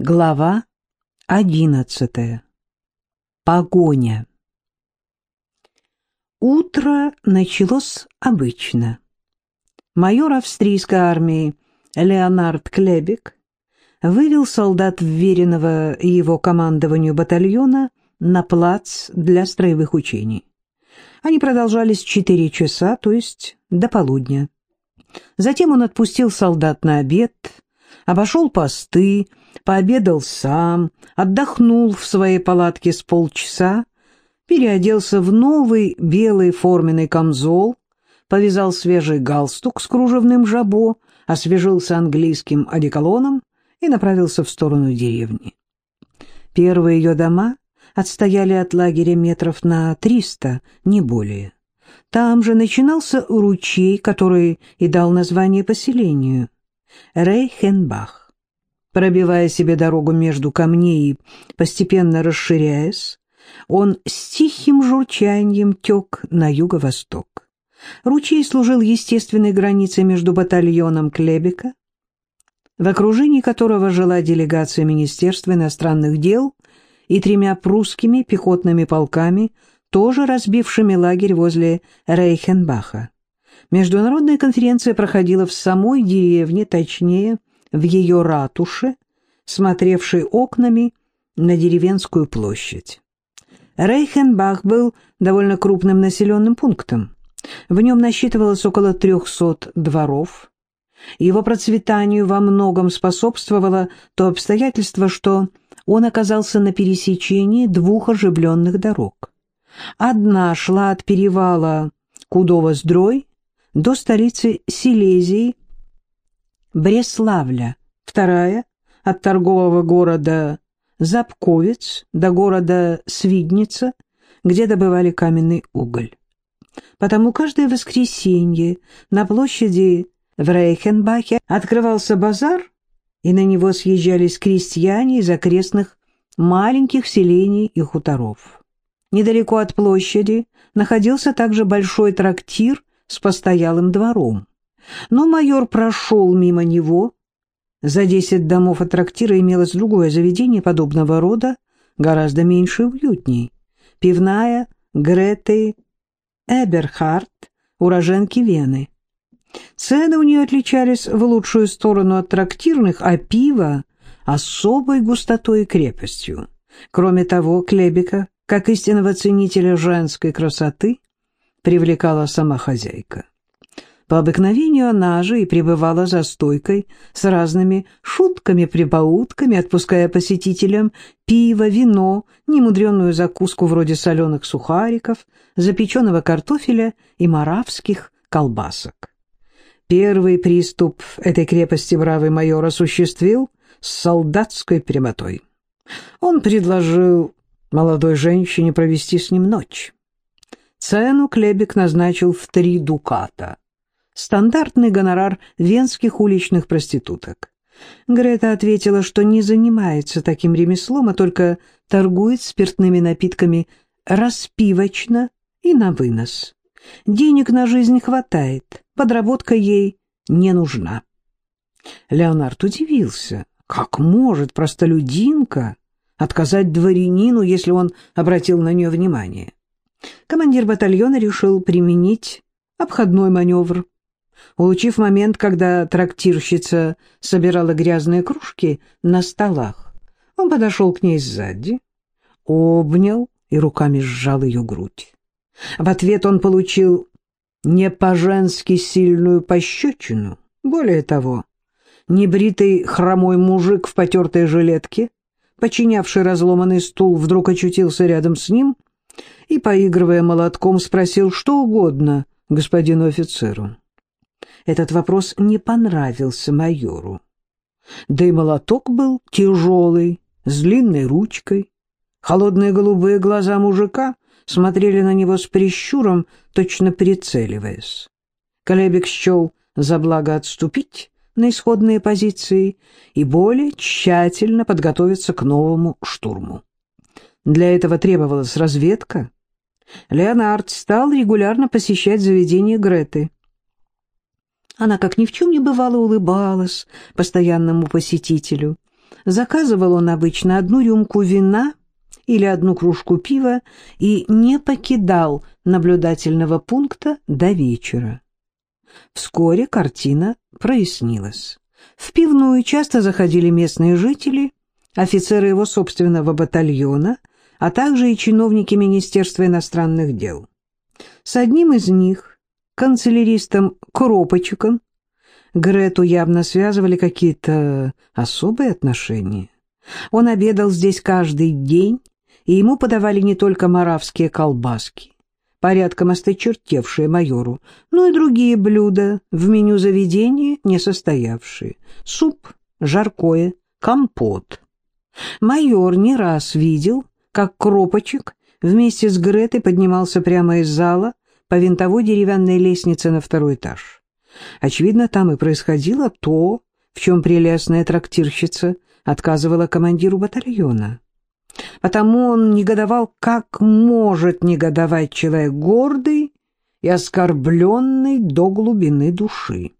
Глава одиннадцатая. Погоня. Утро началось обычно. Майор австрийской армии Леонард Клебек вывел солдат вверенного его командованию батальона на плац для строевых учений. Они продолжались четыре часа, то есть до полудня. Затем он отпустил солдат на обед, обошел посты, пообедал сам, отдохнул в своей палатке с полчаса, переоделся в новый белый форменный камзол, повязал свежий галстук с кружевным жабо, освежился английским одеколоном и направился в сторону деревни. Первые ее дома отстояли от лагеря метров на триста, не более. Там же начинался ручей, который и дал название поселению — Рейхенбах. Пробивая себе дорогу между камней и постепенно расширяясь, он с тихим журчанием тек на юго-восток. Ручей служил естественной границей между батальоном Клебека, в окружении которого жила делегация Министерства иностранных дел и тремя прусскими пехотными полками, тоже разбившими лагерь возле Рейхенбаха. Международная конференция проходила в самой деревне, точнее, в ее ратуше, смотревшей окнами на деревенскую площадь. Рейхенбах был довольно крупным населенным пунктом. В нем насчитывалось около трехсот дворов. Его процветанию во многом способствовало то обстоятельство, что он оказался на пересечении двух оживленных дорог. Одна шла от перевала Кудова-Сдрой до столицы Силезии Бреславля, вторая — от торгового города Запковец до города Свидница, где добывали каменный уголь. Потому каждое воскресенье на площади в Рейхенбахе открывался базар, и на него съезжались крестьяне из окрестных маленьких селений и хуторов. Недалеко от площади находился также большой трактир с постоялым двором. Но майор прошел мимо него. За десять домов от трактира имелось другое заведение подобного рода, гораздо меньше и уютней. Пивная Греты Эберхард, уроженки Вены. Цены у нее отличались в лучшую сторону от трактирных, а пиво — особой густотой и крепостью. Кроме того, Клебека, как истинного ценителя женской красоты, привлекала сама хозяйка. По обыкновению она же и пребывала за стойкой с разными шутками-прибаутками, отпуская посетителям пиво, вино, немудренную закуску вроде соленых сухариков, запеченного картофеля и маравских колбасок. Первый приступ этой крепости бравый майор осуществил с солдатской прямотой. Он предложил молодой женщине провести с ним ночь. Цену Клебек назначил в три дуката — стандартный гонорар венских уличных проституток. Грета ответила, что не занимается таким ремеслом, а только торгует спиртными напитками распивочно и на вынос. Денег на жизнь хватает, подработка ей не нужна. Леонард удивился, как может простолюдинка отказать дворянину, если он обратил на нее внимание. Командир батальона решил применить обходной маневр. Улучив момент, когда трактирщица собирала грязные кружки на столах, он подошел к ней сзади, обнял и руками сжал ее грудь. В ответ он получил не по-женски сильную пощечину. Более того, небритый хромой мужик в потертой жилетке, починявший разломанный стул, вдруг очутился рядом с ним и, поигрывая молотком, спросил что угодно господину офицеру. Этот вопрос не понравился майору. Да и молоток был тяжелый, с длинной ручкой. Холодные голубые глаза мужика смотрели на него с прищуром, точно прицеливаясь. Колебик счел за благо отступить на исходные позиции и более тщательно подготовиться к новому штурму. Для этого требовалась разведка. Леонард стал регулярно посещать заведение Греты. Она, как ни в чем не бывало, улыбалась постоянному посетителю. Заказывал он обычно одну рюмку вина или одну кружку пива и не покидал наблюдательного пункта до вечера. Вскоре картина прояснилась. В пивную часто заходили местные жители, офицеры его собственного батальона, а также и чиновники Министерства иностранных дел. С одним из них, канцеляристом Кропочиком, Грету явно связывали какие-то особые отношения. Он обедал здесь каждый день, и ему подавали не только маравские колбаски, порядком осточертевшие майору, но и другие блюда в меню заведения не состоявшие. Суп, жаркое, компот. Майор не раз видел, как Кропочек вместе с Гретой поднимался прямо из зала по винтовой деревянной лестнице на второй этаж. Очевидно, там и происходило то, в чем прелестная трактирщица отказывала командиру батальона. Потому он негодовал, как может негодовать человек гордый и оскорбленный до глубины души.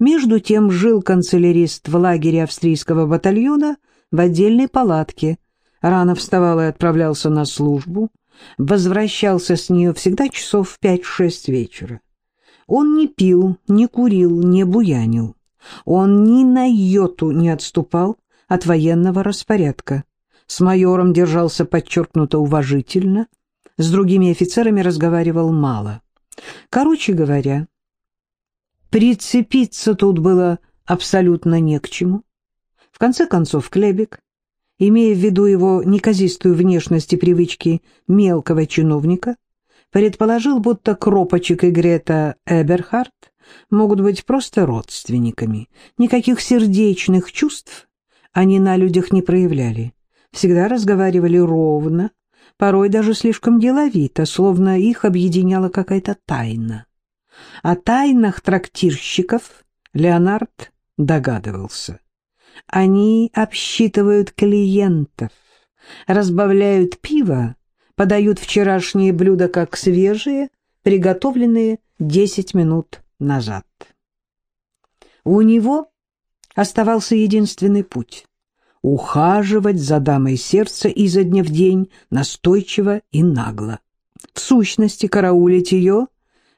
Между тем жил канцелярист в лагере австрийского батальона в отдельной палатке, рано вставал и отправлялся на службу, возвращался с нее всегда часов в пять-шесть вечера. Он не пил, не курил, не буянил. Он ни на йоту не отступал от военного распорядка. С майором держался подчеркнуто уважительно, с другими офицерами разговаривал мало. Короче говоря, прицепиться тут было абсолютно не к чему. В конце концов, Клебек, имея в виду его неказистую внешность и привычки мелкого чиновника, предположил, будто Кропочек и Грета Эберхард могут быть просто родственниками. Никаких сердечных чувств они на людях не проявляли. Всегда разговаривали ровно, порой даже слишком деловито, словно их объединяла какая-то тайна. О тайнах трактирщиков Леонард догадывался. Они обсчитывают клиентов, разбавляют пиво подают вчерашние блюда как свежие, приготовленные 10 минут назад. У него оставался единственный путь — ухаживать за дамой сердца изо дня в день настойчиво и нагло. В сущности, караулить ее,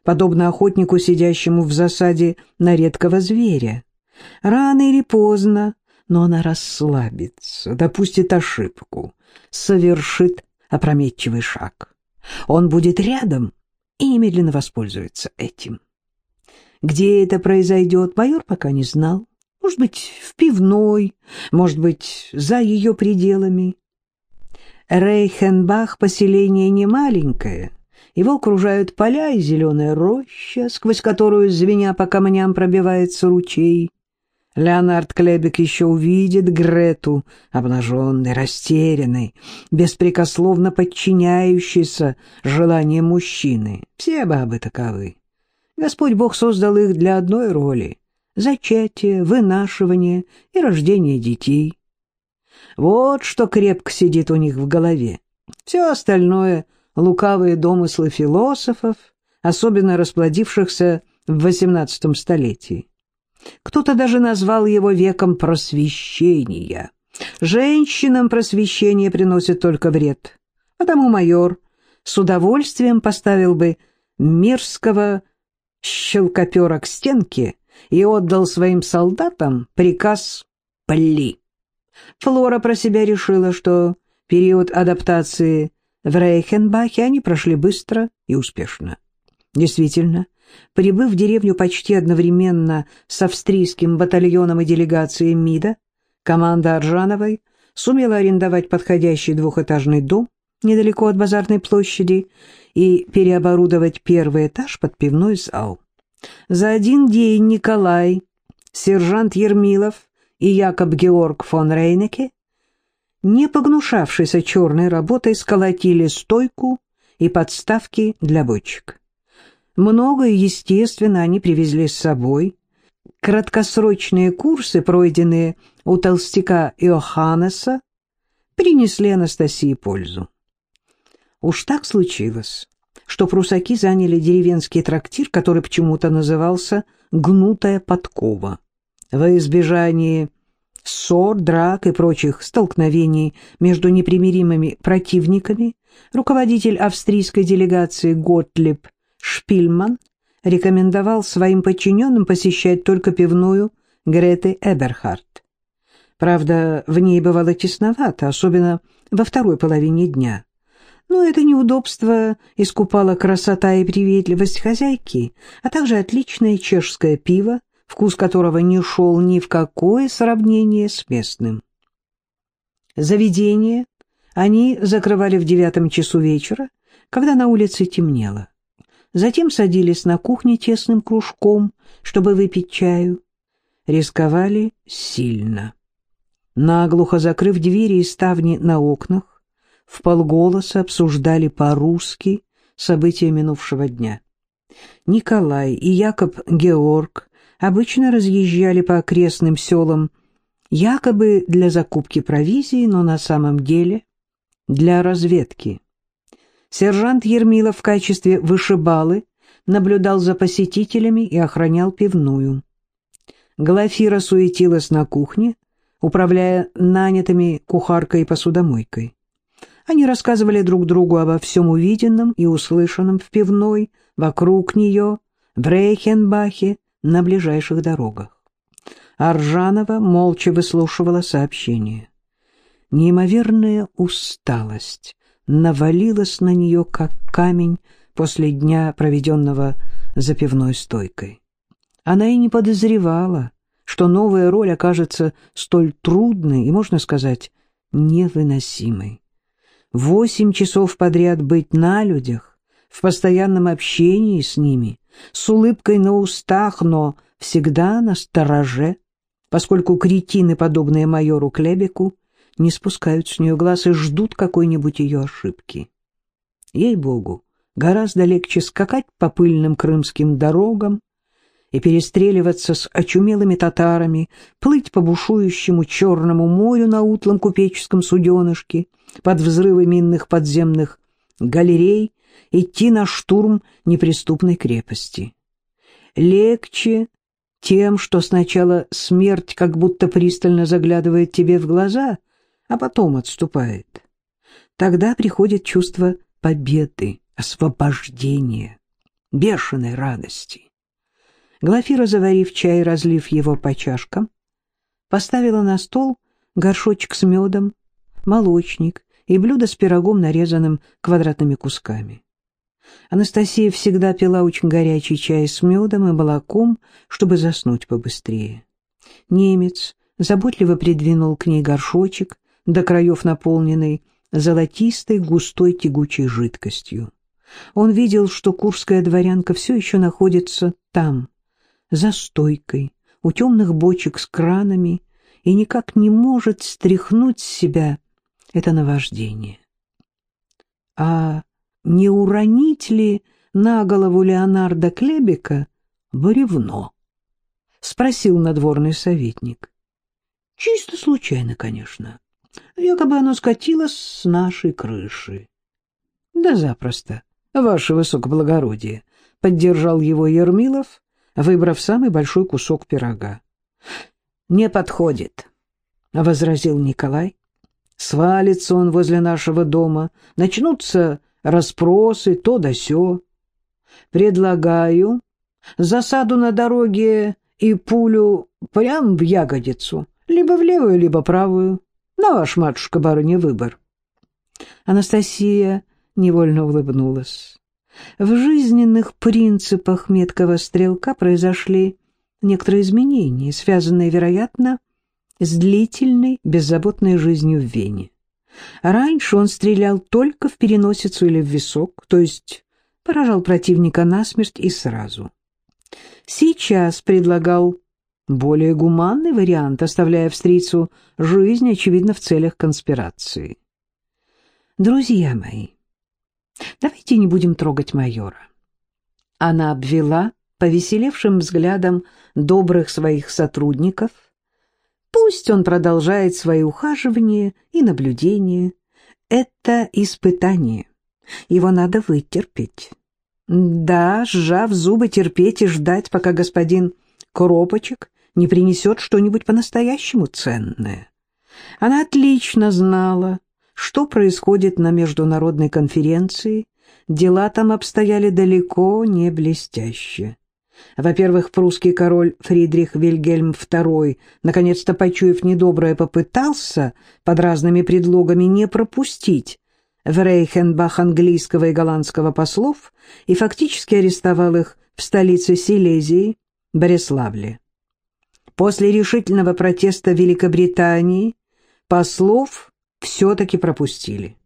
подобно охотнику, сидящему в засаде на редкого зверя. Рано или поздно, но она расслабится, допустит ошибку, совершит опрометчивый шаг. Он будет рядом и немедленно воспользуется этим. Где это произойдет, майор пока не знал. Может быть, в пивной, может быть, за ее пределами. Рейхенбах — поселение не маленькое. Его окружают поля и зеленая роща, сквозь которую, звеня по камням, пробивается ручей. Леонард Клебек еще увидит Грету, обнаженной, растерянной, беспрекословно подчиняющейся желаниям мужчины. Все бабы таковы. Господь Бог создал их для одной роли — зачатия, вынашивания и рождения детей. Вот что крепко сидит у них в голове. Все остальное — лукавые домыслы философов, особенно расплодившихся в XVIII столетии. Кто-то даже назвал его веком просвещения. Женщинам просвещение приносит только вред. Потому майор с удовольствием поставил бы мерзкого щелкопера к стенке и отдал своим солдатам приказ «пли». Флора про себя решила, что период адаптации в Рейхенбахе они прошли быстро и успешно. Действительно, Прибыв в деревню почти одновременно с австрийским батальоном и делегацией МИДа, команда Аржановой сумела арендовать подходящий двухэтажный дом недалеко от базарной площади и переоборудовать первый этаж под пивной зал. За один день Николай, сержант Ермилов и Якоб Георг фон Рейнеке, не погнушавшийся черной работой, сколотили стойку и подставки для бочек. Многое, естественно, они привезли с собой. Краткосрочные курсы, пройденные у толстяка Иоханнеса, принесли Анастасии пользу. Уж так случилось, что прусаки заняли деревенский трактир, который почему-то назывался «Гнутая подкова». Во избежание ссор, драк и прочих столкновений между непримиримыми противниками, руководитель австрийской делегации Готлиб Шпильман рекомендовал своим подчиненным посещать только пивную Греты Эберхард. Правда, в ней бывало тесновато, особенно во второй половине дня. Но это неудобство искупала красота и приветливость хозяйки, а также отличное чешское пиво, вкус которого не шел ни в какое сравнение с местным. Заведение они закрывали в девятом часу вечера, когда на улице темнело. Затем садились на кухне тесным кружком, чтобы выпить чаю. Рисковали сильно. Наглухо закрыв двери и ставни на окнах, в полголоса обсуждали по-русски события минувшего дня. Николай и Якоб Георг обычно разъезжали по окрестным селам якобы для закупки провизии, но на самом деле для разведки. Сержант Ермилов в качестве вышибалы наблюдал за посетителями и охранял пивную. Глафира суетилась на кухне, управляя нанятыми кухаркой и посудомойкой. Они рассказывали друг другу обо всем увиденном и услышанном в пивной, вокруг нее, в Рейхенбахе, на ближайших дорогах. Аржанова молча выслушивала сообщение. Неимоверная усталость навалилась на нее, как камень после дня, проведенного за пивной стойкой. Она и не подозревала, что новая роль окажется столь трудной и, можно сказать, невыносимой. Восемь часов подряд быть на людях, в постоянном общении с ними, с улыбкой на устах, но всегда на стороже, поскольку кретины, подобные майору Клебеку, не спускают с нее глаз и ждут какой-нибудь ее ошибки. Ей-богу, гораздо легче скакать по пыльным крымским дорогам и перестреливаться с очумелыми татарами, плыть по бушующему Черному морю на утлом купеческом суденышке под взрывы минных подземных галерей идти на штурм неприступной крепости. Легче тем, что сначала смерть как будто пристально заглядывает тебе в глаза, а потом отступает. Тогда приходит чувство победы, освобождения, бешеной радости. Глафира, заварив чай разлив его по чашкам, поставила на стол горшочек с медом, молочник и блюдо с пирогом, нарезанным квадратными кусками. Анастасия всегда пила очень горячий чай с медом и молоком, чтобы заснуть побыстрее. Немец заботливо придвинул к ней горшочек, до краев наполненный золотистой, густой, тягучей жидкостью. Он видел, что курская дворянка все еще находится там, за стойкой, у темных бочек с кранами, и никак не может стряхнуть с себя это наваждение. А не уронить ли на голову Леонарда Клебека бревно? — спросил надворный советник. — Чисто случайно, конечно. Якобы оно скатилось с нашей крыши. — Да запросто, ваше высокоблагородие, — поддержал его Ермилов, выбрав самый большой кусок пирога. — Не подходит, — возразил Николай. — Свалится он возле нашего дома, начнутся расспросы, то да сё. Предлагаю засаду на дороге и пулю прямо в ягодицу, либо в левую, либо правую. На ваш, матушка-барыня, выбор. Анастасия невольно улыбнулась. В жизненных принципах меткого стрелка произошли некоторые изменения, связанные, вероятно, с длительной, беззаботной жизнью в Вене. Раньше он стрелял только в переносицу или в висок, то есть поражал противника насмерть и сразу. Сейчас предлагал более гуманный вариант, оставляя австрийцу жизнь, очевидно, в целях конспирации. «Друзья мои, давайте не будем трогать майора». Она обвела повеселевшим взглядом добрых своих сотрудников – Пусть он продолжает свои ухаживания и наблюдения. Это испытание. Его надо вытерпеть. Да, сжав зубы, терпеть и ждать, пока господин Кропочек не принесет что-нибудь по-настоящему ценное. Она отлично знала, что происходит на международной конференции, дела там обстояли далеко не блестяще. Во-первых, прусский король Фридрих Вильгельм II, наконец-то почуяв недоброе, попытался под разными предлогами не пропустить в Рейхенбах английского и голландского послов и фактически арестовал их в столице Силезии, Бориславле. После решительного протеста Великобритании послов все-таки пропустили.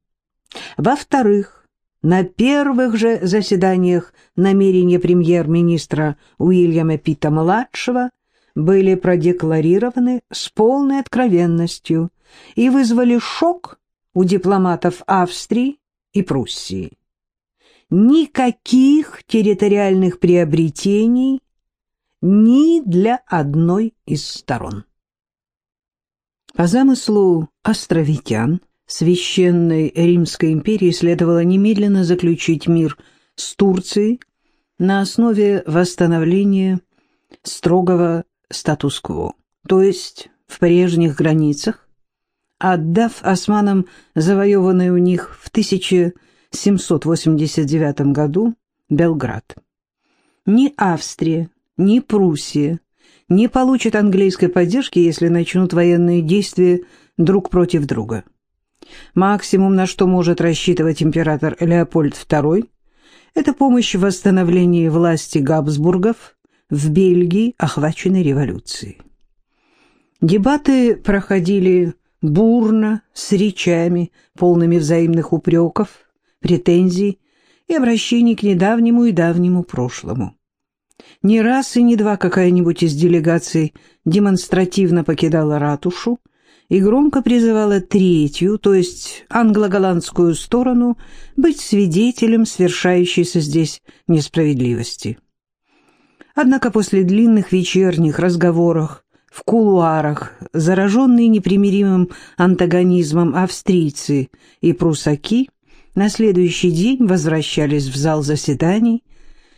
Во-вторых, на первых же заседаниях намерения премьер-министра Уильяма Питта-младшего были продекларированы с полной откровенностью и вызвали шок у дипломатов Австрии и Пруссии. Никаких территориальных приобретений ни для одной из сторон. По замыслу островитян Священной Римской империи следовало немедленно заключить мир с Турцией на основе восстановления строгого статус-кво, то есть в прежних границах, отдав османам завоеванный у них в 1789 году Белград. Ни Австрия, ни Пруссия не получат английской поддержки, если начнут военные действия друг против друга. Максимум, на что может рассчитывать император Леопольд II, это помощь в восстановлении власти Габсбургов в Бельгии, охваченной революцией. Дебаты проходили бурно, с речами, полными взаимных упреков, претензий и обращений к недавнему и давнему прошлому. Не раз и не два какая-нибудь из делегаций демонстративно покидала ратушу и громко призывала третью, то есть англо-голландскую сторону, быть свидетелем свершающейся здесь несправедливости. Однако после длинных вечерних разговоров в кулуарах, зараженные непримиримым антагонизмом австрийцы и прусаки, на следующий день возвращались в зал заседаний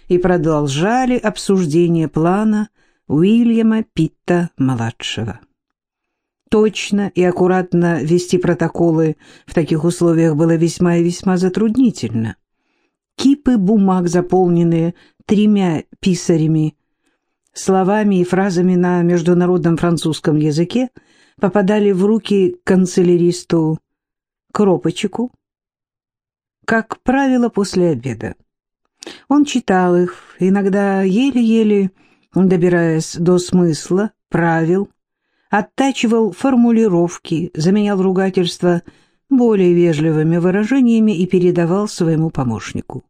и продолжали обсуждение плана Уильяма Питта-младшего. Точно и аккуратно вести протоколы в таких условиях было весьма и весьма затруднительно. Кипы бумаг, заполненные тремя писарями, словами и фразами на международном французском языке, попадали в руки канцеляристу Кропочеку, как правило, после обеда. Он читал их, иногда еле-еле добираясь до смысла, правил, оттачивал формулировки, заменял ругательства более вежливыми выражениями и передавал своему помощнику.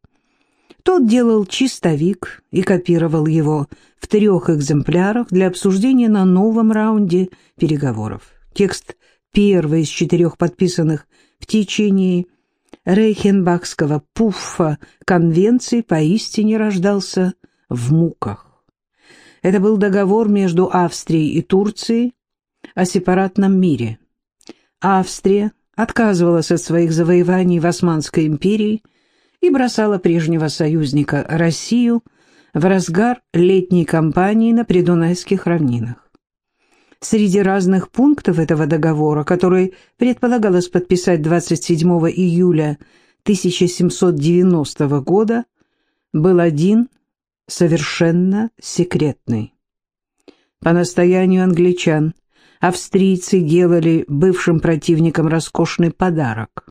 Тот делал чистовик и копировал его в трех экземплярах для обсуждения на новом раунде переговоров. Текст первый из четырех подписанных в течение Рейхенбахского пуффа конвенции поистине рождался в муках. Это был договор между Австрией и Турцией о сепаратном мире. Австрия отказывалась от своих завоеваний в Османской империи и бросала прежнего союзника Россию в разгар летней кампании на Придунайских равнинах. Среди разных пунктов этого договора, который предполагалось подписать 27 июля 1790 года, был один совершенно секретный. По настоянию англичан австрийцы делали бывшим противникам роскошный подарок.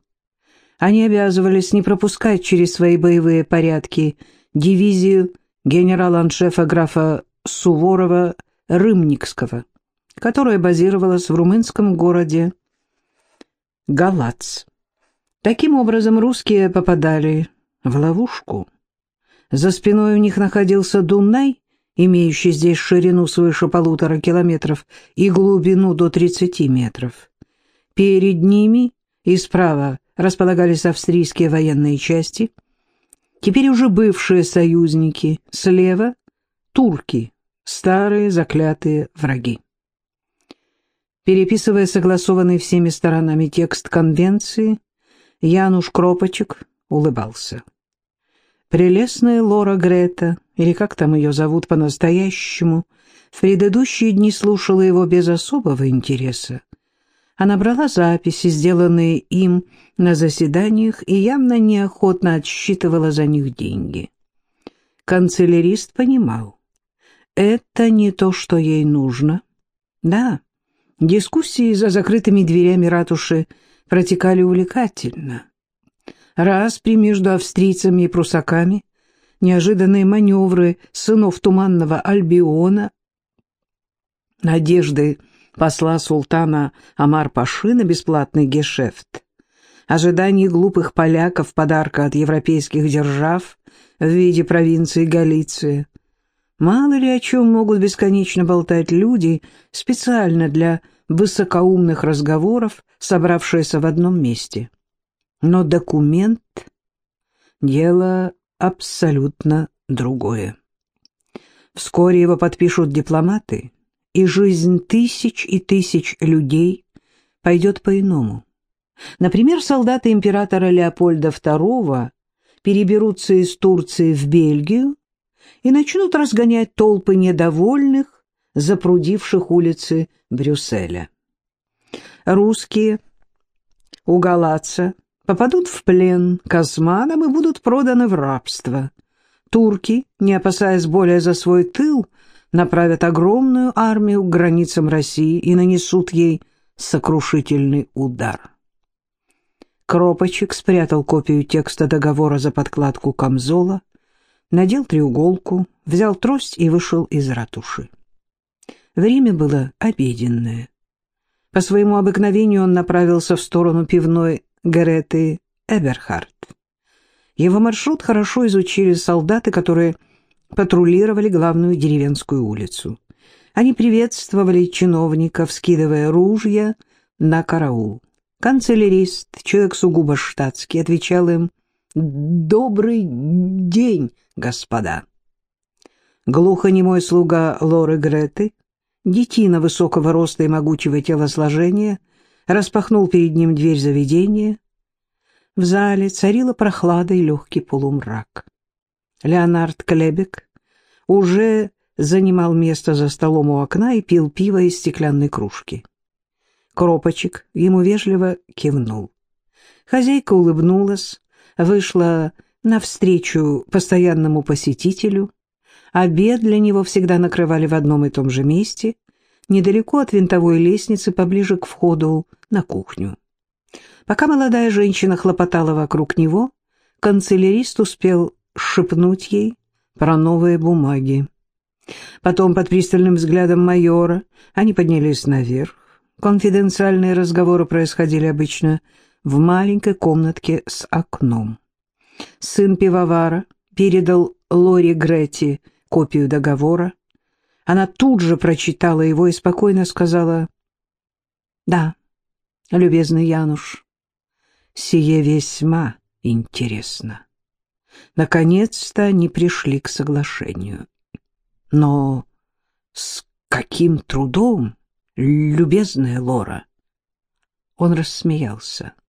Они обязывались не пропускать через свои боевые порядки дивизию генерала-аншефа графа Суворова-Рымникского, которая базировалась в румынском городе Галац. Таким образом, русские попадали в ловушку. За спиной у них находился Дунай, имеющий здесь ширину свыше полутора километров и глубину до 30 метров. Перед ними и справа располагались австрийские военные части, теперь уже бывшие союзники, слева — турки, старые заклятые враги. Переписывая согласованный всеми сторонами текст конвенции, Януш Кропочек улыбался. Прелестная Лора Грета, или как там ее зовут по-настоящему, в предыдущие дни слушала его без особого интереса. Она брала записи, сделанные им на заседаниях, и явно неохотно отсчитывала за них деньги. Канцелярист понимал, это не то, что ей нужно. Да, дискуссии за закрытыми дверями ратуши протекали увлекательно. Распри между австрийцами и прусаками, неожиданные маневры сынов Туманного Альбиона, надежды посла султана Амар-Паши на бесплатный гешефт, ожидание глупых поляков подарка от европейских держав в виде провинции Галиции. Мало ли о чем могут бесконечно болтать люди специально для высокоумных разговоров, собравшиеся в одном месте. Но документ — дело абсолютно другое. Вскоре его подпишут дипломаты, и жизнь тысяч и тысяч людей пойдет по-иному. Например, солдаты императора Леопольда II переберутся из Турции в Бельгию и начнут разгонять толпы недовольных, запрудивших улицы Брюсселя. Русские у Галаца попадут в плен к османам и будут проданы в рабство. Турки, не опасаясь более за свой тыл, направят огромную армию к границам России и нанесут ей сокрушительный удар. Кропочек спрятал копию текста договора за подкладку камзола, надел треуголку, взял трость и вышел из ратуши. Время было обеденное. По своему обыкновению он направился в сторону пивной Гареты Эберхард. Его маршрут хорошо изучили солдаты, которые патрулировали главную деревенскую улицу. Они приветствовали чиновников, скидывая ружья на караул. Канцелярист, человек сугубо штатский, отвечал им «Добрый день, господа». Глухонемой слуга Лоры Греты, детина высокого роста и могучего телосложения, распахнул перед ним дверь заведения. В зале царила прохлада и легкий полумрак. Леонард Клебек уже занимал место за столом у окна и пил пиво из стеклянной кружки. Кропочек ему вежливо кивнул. Хозяйка улыбнулась, вышла навстречу постоянному посетителю. Обед для него всегда накрывали в одном и том же месте, недалеко от винтовой лестницы, поближе к входу на кухню. Пока молодая женщина хлопотала вокруг него, канцелярист успел шепнуть ей про новые бумаги. Потом, под пристальным взглядом майора, они поднялись наверх. Конфиденциальные разговоры происходили обычно в маленькой комнатке с окном. Сын пивовара передал Лори Гретти копию договора. Она тут же прочитала его и спокойно сказала «Да, любезный Януш, сие весьма интересно». Наконец-то они пришли к соглашению. Но с каким трудом, любезная Лора? Он рассмеялся.